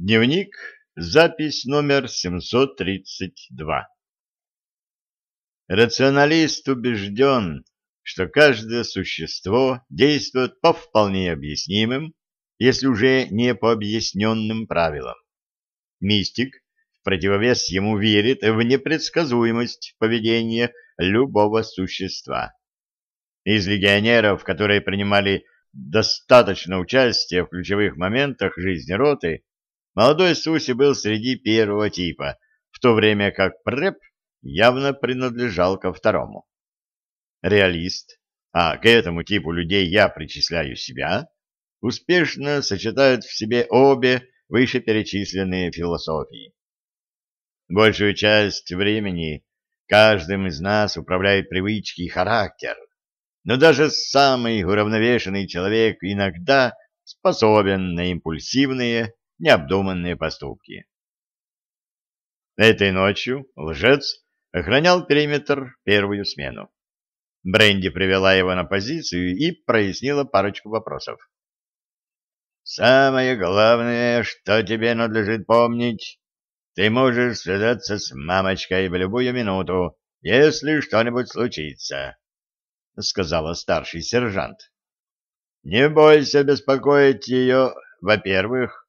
Дневник, запись номер 732. Рационалист убежден, что каждое существо действует по вполне объяснимым, если уже не по объясненным правилам. Мистик в противовес ему верит в непредсказуемость поведения любого существа. Из легионеров, которые принимали достаточно участия в ключевых моментах жизни роты, Молодой Суси был среди первого типа, в то время как Преп явно принадлежал ко второму. Реалист, а к этому типу людей я причисляю себя, успешно сочетают в себе обе вышеперечисленные философии. Большую часть времени каждым из нас управляет привычки и характер, но даже самый уравновешенный человек иногда способен на импульсивные необдуманные поступки. Этой ночью лжец охранял периметр первую смену. Бренди привела его на позицию и прояснила парочку вопросов. «Самое главное, что тебе надлежит помнить, ты можешь связаться с мамочкой в любую минуту, если что-нибудь случится», — сказала старший сержант. «Не бойся беспокоить ее, во-первых,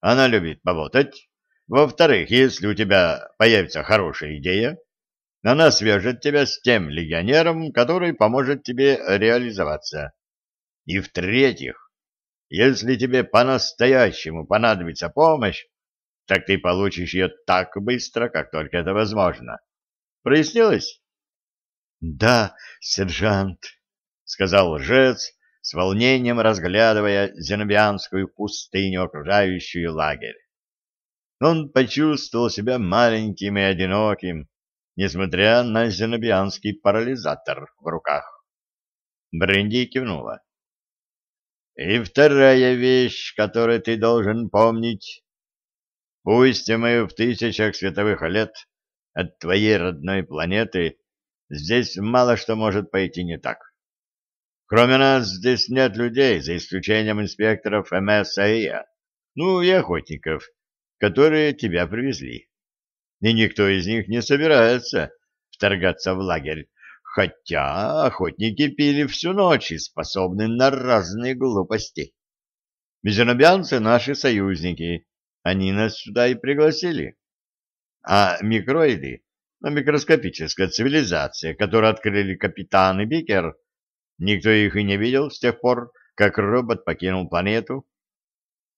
она любит поболтать. Во-вторых, если у тебя появится хорошая идея, она свяжет тебя с тем легионером, который поможет тебе реализоваться. И в-третьих, если тебе по-настоящему понадобится помощь, так ты получишь ее так быстро, как только это возможно. Прояснилось? — Да, сержант, — сказал лжец, с волнением разглядывая зенобианскую пустыню, окружающую лагерь. Он почувствовал себя маленьким и одиноким, несмотря на зенобианский парализатор в руках. Бренди кивнула. И вторая вещь, которую ты должен помнить. Пусть мы в тысячах световых лет от твоей родной планеты, здесь мало что может пойти не так. Кроме нас здесь нет людей, за исключением инспекторов МСАИА, ну и охотников, которые тебя привезли. И никто из них не собирается вторгаться в лагерь, хотя охотники пили всю ночь и способны на разные глупости. Мизенобианцы — наши союзники, они нас сюда и пригласили. А микроиды, микроскопическая цивилизация, которую открыли капитан и Бикер — Никто их и не видел с тех пор, как робот покинул планету.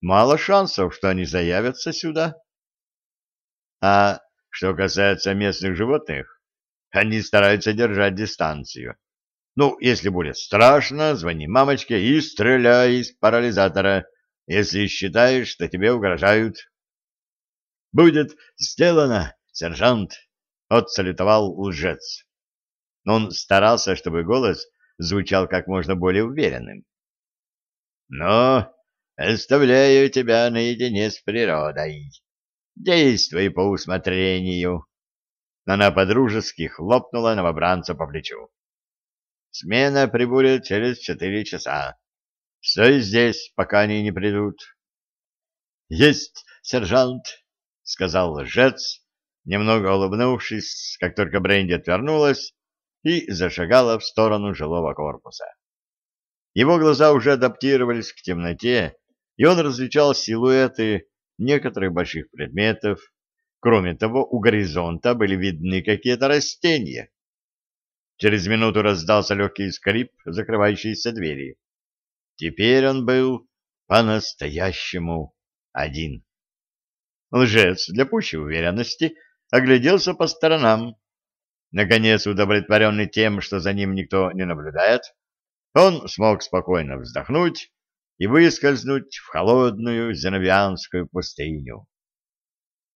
Мало шансов, что они заявятся сюда. А что касается местных животных, они стараются держать дистанцию. Ну, если будет страшно, звони мамочке и стреляй из парализатора, если считаешь, что тебе угрожают. — Будет сделано, сержант, — отсалютовал лжец. Он старался, чтобы голос звучал как можно более уверенным. «Но оставляю тебя наедине с природой. Действуй по усмотрению». Она подружески хлопнула новобранца по плечу. «Смена прибудет через четыре часа. Стой здесь, пока они не придут». «Есть, сержант», — сказал лжец, немного улыбнувшись, как только Бренди отвернулась и зашагала в сторону жилого корпуса. Его глаза уже адаптировались к темноте, и он различал силуэты некоторых больших предметов. Кроме того, у горизонта были видны какие-то растения. Через минуту раздался легкий скрип закрывающейся двери. Теперь он был по-настоящему один. Лжец для пущей уверенности огляделся по сторонам Наконец, удовлетворенный тем, что за ним никто не наблюдает, он смог спокойно вздохнуть и выскользнуть в холодную зеновианскую пустыню.